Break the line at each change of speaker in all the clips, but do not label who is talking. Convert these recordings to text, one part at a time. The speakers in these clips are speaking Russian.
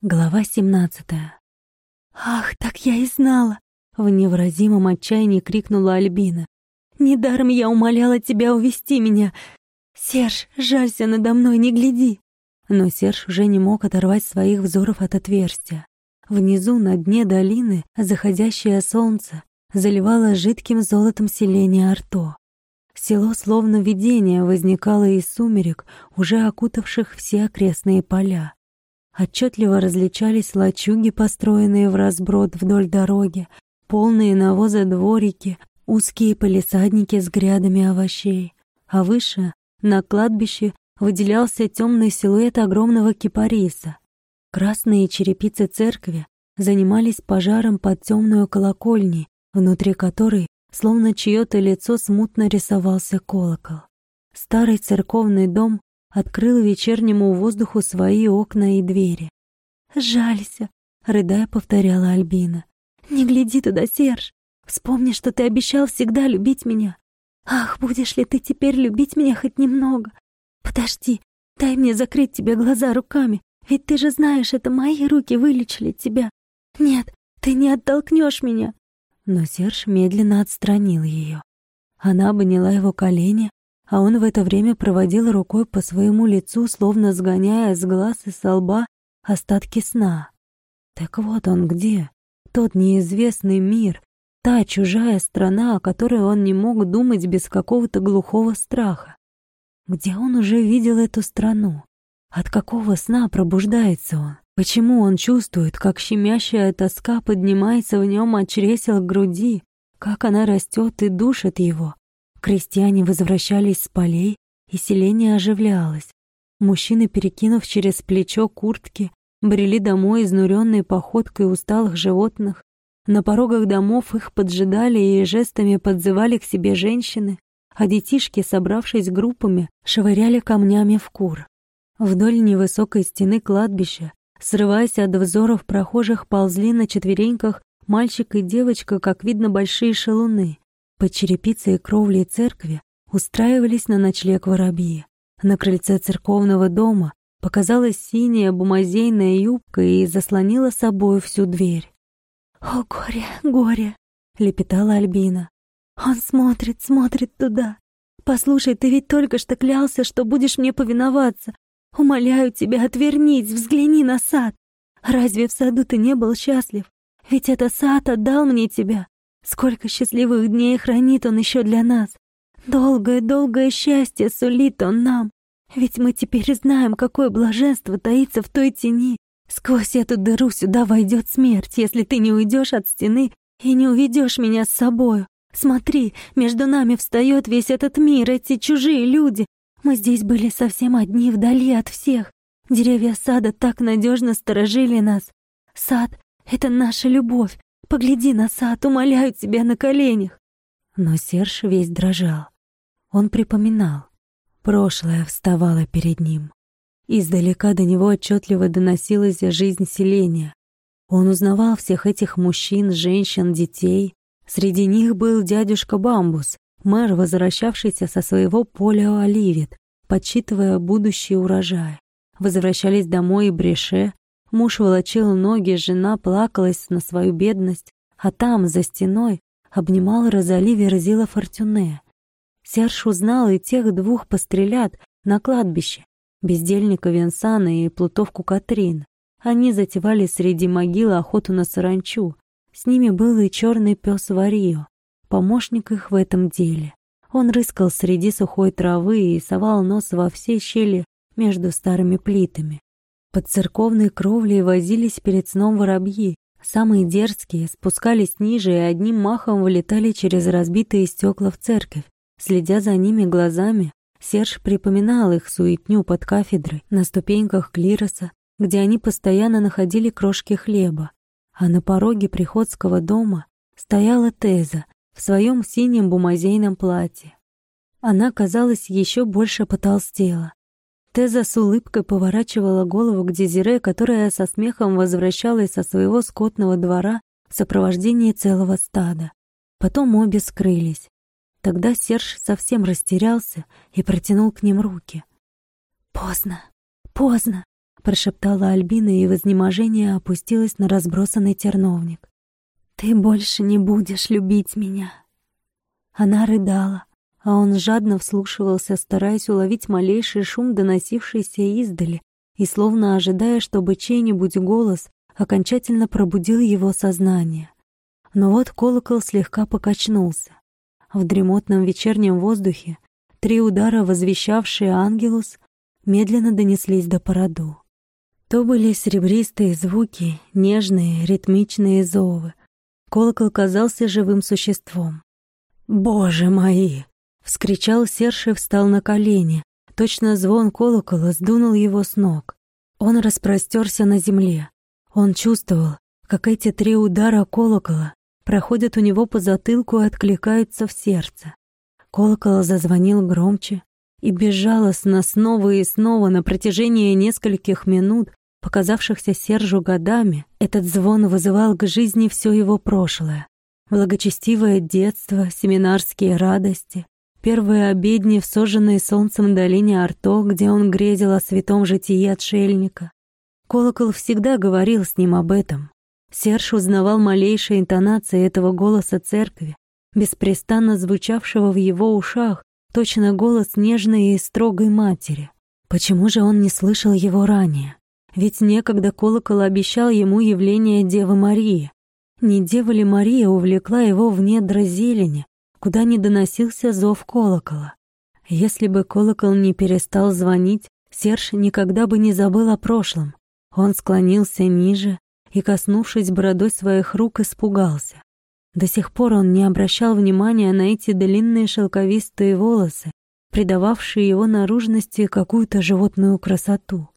Глава 17. «Ах, так я и знала!» — в невыразимом отчаянии крикнула Альбина. «Недаром я умоляла тебя увести меня! Серж, жалься надо мной, не гляди!» Но Серж уже не мог оторвать своих взоров от отверстия. Внизу, на дне долины, заходящее солнце заливало жидким золотом селение Арто. Село словно видение возникало из сумерек, уже окутавших все окрестные поля. Отчетливо различались лачуги, построенные в разброд вдоль дороги, полные навоза дворики, узкие полисадники с грядами овощей. А выше, на кладбище, выделялся темный силуэт огромного кипариса. Красные черепицы церкви занимались пожаром под темную колокольней, внутри которой, словно чье-то лицо, смутно рисовался колокол. Старый церковный дом открыл вечернему воздуху свои окна и двери. «Жалься», — рыдая повторяла Альбина. «Не гляди туда, Серж. Вспомни, что ты обещал всегда любить меня. Ах, будешь ли ты теперь любить меня хоть немного? Подожди, дай мне закрыть тебе глаза руками, ведь ты же знаешь, это мои руки вылечили тебя. Нет, ты не оттолкнешь меня». Но Серж медленно отстранил ее. Она обняла его колени, а он в это время проводил рукой по своему лицу, словно сгоняя с глаз и со лба остатки сна. Так вот он где, тот неизвестный мир, та чужая страна, о которой он не мог думать без какого-то глухого страха. Где он уже видел эту страну? От какого сна пробуждается он? Почему он чувствует, как щемящая тоска поднимается в нем от чресел к груди, как она растет и душит его? Крестьяне возвращались с полей, и селение оживлялось. Мужчины, перекинув через плечо куртки, брели домой изнуренные походкой усталых животных. На порогах домов их поджидали и жестами подзывали к себе женщины, а детишки, собравшись группами, швыряли камнями в кур. Вдоль невысокой стены кладбища, срываясь от взоров прохожих, ползли на четвереньках мальчик и девочка, как видно, большие шалуны. Под черепицей кровлей церкви устраивались на ночлег воробьи. На крыльце церковного дома показалась синяя бумазейная юбка и заслонила собой всю дверь. «О, горе, горе!» — лепетала Альбина. «Он смотрит, смотрит туда. Послушай, ты ведь только что клялся, что будешь мне повиноваться. Умоляю тебя, отвернись, взгляни на сад. Разве в саду ты не был счастлив? Ведь это сад отдал мне тебя. Сколько счастливых дней хранит он еще для нас. Долгое-долгое счастье сулит он нам. Ведь мы теперь знаем, какое блаженство таится в той тени. Сквозь эту дыру сюда войдет смерть, если ты не уйдешь от стены и не уведешь меня с собою. Смотри, между нами встает весь этот мир, эти чужие люди. Мы здесь были совсем одни, вдали от всех. Деревья сада так надежно сторожили нас. Сад — это наша любовь, Погляди на сад, умоляю тебя на коленях. Но Серж весь дрожал. Он припоминал. Прошлое вставало перед ним. Издалека до него отчетливо доносилась жизнь селения. Он узнавал всех этих мужчин, женщин, детей. Среди них был дядюшка Бамбус, мэр, возвращавшийся со своего поля Оливит, подсчитывая будущий урожай. Возвращались домой и Бреше, Муж волочил ноги, жена плакалась на свою бедность, а там, за стеной, обнимал Розали Верзила Фортюне. Серж узнал и тех двух пострелят на кладбище, бездельника Венсана и плутовку Катрин. Они затевали среди могил охоту на саранчу. С ними был и черный пес Варио, помощник их в этом деле. Он рыскал среди сухой травы и совал нос во все щели между старыми плитами. Под церковной кровлей возились перед сном воробьи. Самые дерзкие спускались ниже и одним махом вылетали через разбитые стекла в церковь. Следя за ними глазами, Серж припоминал их суетню под кафедрой, на ступеньках клироса, где они постоянно находили крошки хлеба. А на пороге приходского дома стояла Теза в своем синем бумазейном платье. Она, казалось, еще больше потолстела. Теза с улыбкой поворачивала голову к Дезире, которая со смехом возвращалась со своего скотного двора в сопровождении целого стада. Потом обе скрылись. Тогда Серж совсем растерялся и протянул к ним руки. «Поздно, поздно!» прошептала Альбина и в изнеможении опустилась на разбросанный терновник. «Ты больше не будешь любить меня». Она рыдала, а он жадно вслушивался, стараясь уловить малейший шум, доносившийся издали, и словно ожидая, чтобы чей-нибудь голос окончательно пробудил его сознание. Но вот колокол слегка покачнулся. В дремотном вечернем воздухе три удара, возвещавшие ангелус, медленно донеслись до породу. То были серебристые звуки, нежные, ритмичные зовы. Колокол казался живым существом. «Боже мои!» — вскричал Серж и встал на колени. Точно звон колокола сдунул его с ног. Он распростерся на земле. Он чувствовал, как эти три удара колокола проходят у него по затылку и откликаются в сердце. Колокол зазвонил громче, и безжалостно снова и снова на протяжении нескольких минут, показавшихся Сержу годами, этот звон вызывал к жизни все его прошлое. Благочестивое детство, семинарские радости, первые обедни в сожженной солнцем долине Арто, где он грезил о святом житии отшельника. Колокол всегда говорил с ним об этом. Серж узнавал малейшие интонации этого голоса церкви, беспрестанно звучавшего в его ушах, точно голос нежной и строгой матери. Почему же он не слышал его ранее? Ведь некогда колокол обещал ему явление Девы Марии. Не Дева ли Мария увлекла его в недра зелени, куда не доносился зов колокола? Если бы колокол не перестал звонить, Серж никогда бы не забыл о прошлом. Он склонился ниже и, коснувшись бородой своих рук, испугался. До сих пор он не обращал внимания на эти длинные шелковистые волосы, придававшие его наружности какую-то животную красоту.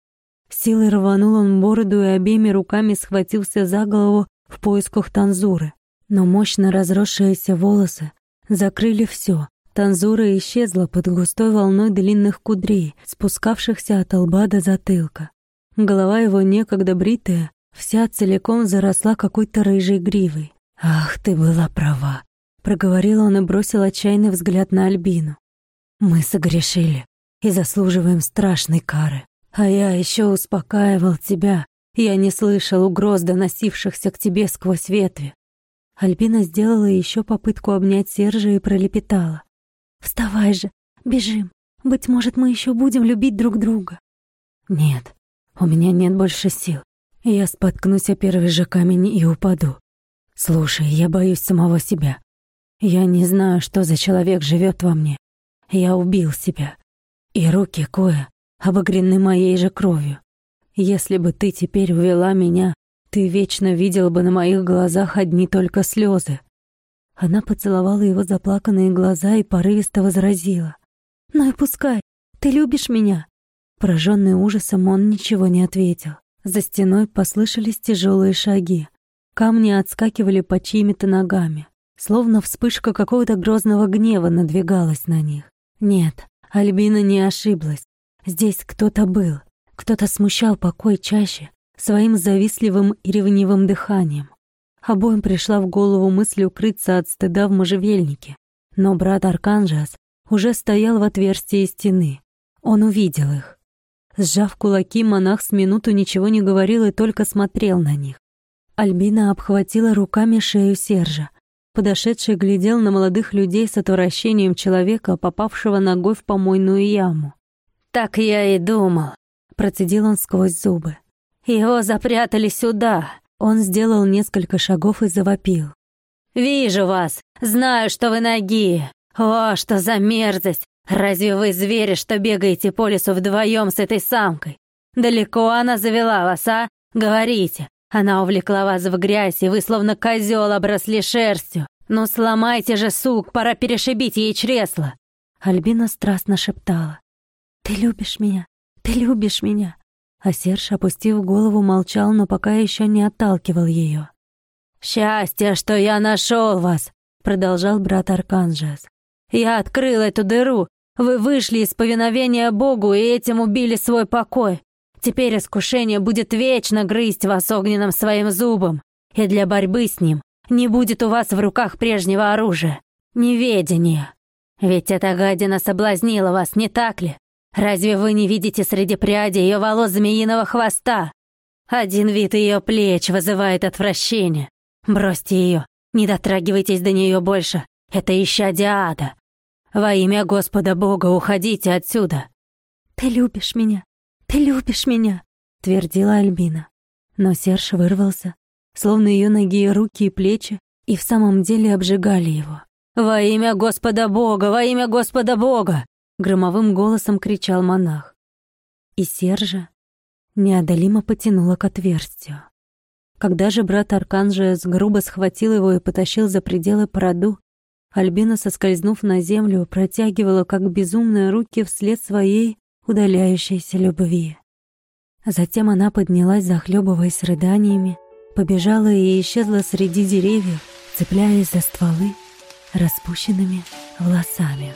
Силой рванул он бороду и обеими руками схватился за голову в поисках танзуры. Но мощно разросшиеся волосы закрыли все. Танзура исчезла под густой волной длинных кудрей, спускавшихся от лба до затылка. Голова его, некогда бритая, вся целиком заросла какой-то рыжей гривой. «Ах, ты была права», — проговорил он и бросил отчаянный взгляд на Альбину. «Мы согрешили и заслуживаем страшной кары. А я еще успокаивал тебя. Я не слышал угроз, доносившихся к тебе сквозь ветви». Альбина сделала еще попытку обнять Сержа и пролепетала. «Вставай же, бежим. Быть может, мы еще будем любить друг друга». «Нет, у меня нет больше сил. Я споткнусь о первый же камень и упаду. Слушай, я боюсь самого себя. Я не знаю, что за человек живет во мне. Я убил себя. И руки кое обогрены моей же кровью. Если бы ты теперь увела меня, ты вечно видел бы на моих глазах одни только слезы. Она поцеловала его заплаканные глаза и порывисто возразила. «Ну и пускай, ты любишь меня?» Пораженный ужасом, он ничего не ответил. За стеной послышались тяжелые шаги. Камни отскакивали по чьими-то ногами. Словно вспышка какого-то грозного гнева надвигалась на них. Нет, Альбина не ошиблась. Здесь кто-то был. Кто-то смущал покой чаще своим завистливым и ревнивым дыханием. Обоим пришла в голову мысль укрыться от стыда в можжевельнике. Но брат Арканжас уже стоял в отверстии стены. Он увидел их. Сжав кулаки, монах с минуту ничего не говорил и только смотрел на них. Альбина обхватила руками шею Сержа. Подошедший глядел на молодых людей с отвращением человека, попавшего ногой в помойную яму. «Так я и думал», — процедил он сквозь зубы. «Его запрятали сюда». Он сделал несколько шагов и завопил. «Вижу вас! Знаю, что вы ноги! О, что за мерзость! Разве вы звери, что бегаете по лесу вдвоем с этой самкой? Далеко она завела вас, а? Говорите, она увлекла вас в грязь, и вы словно козел обросли шерстью. Ну сломайте же, сук, пора перешибить ей чресло. Альбина страстно шептала. «Ты любишь меня? Ты любишь меня?» А Серж, опустив голову, молчал, но пока еще не отталкивал ее. «Счастье, что я нашел вас!» — продолжал брат Арканжес. «Я открыл эту дыру. Вы вышли из повиновения Богу и этим убили свой покой. Теперь искушение будет вечно грызть вас огненным своим зубом, и для борьбы с ним не будет у вас в руках прежнего оружия — неведения. Ведь эта гадина соблазнила вас, не так ли? Разве вы не видите среди прядей ее волос змеиного хвоста? Один вид ее плеч вызывает отвращение. Бросьте ее, не дотрагивайтесь до нее больше. Это ища Диада. Во имя Господа Бога уходите отсюда. Ты любишь меня, ты любишь меня, твердила Альбина. Но Серж вырвался, словно ее ноги, руки и плечи и в самом деле обжигали его. «Во имя Господа Бога! Во имя Господа Бога!» Громовым голосом кричал монах. И Сержа неодолимо потянуло к отверстию. Когда же брат Арканжиас грубо схватил его и потащил за пределы Параду, Альбина, соскользнув на землю, протягивала, как безумные руки, вслед своей удаляющейся любви. Затем она поднялась, захлебываясь рыданиями, побежала и исчезла среди деревьев, цепляясь за стволы распущенными волосами.